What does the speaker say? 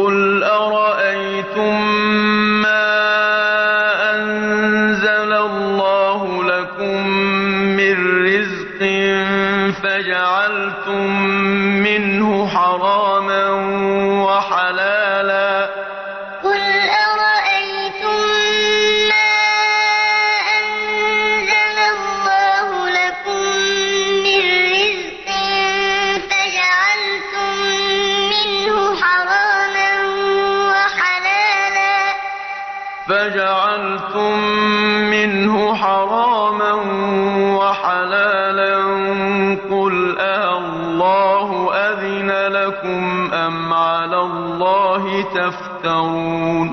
قُلْ أَرَأَيْتُم مَّا أَنزَلَ اللَّهُ لَكُم مِّن رِّزْقٍ فَجَعَلْتُم مِّنْهُ حَرَامًا وَحَلَالًا ۚ فَجَعَلْتُم مِّنْهُ حَرَامًا وَحَلَالًا ۚ قُلْ آللَّهُ أَذِنَ لَكُمْ أَمْ عَلَى اللَّهِ تَفْتَرُونَ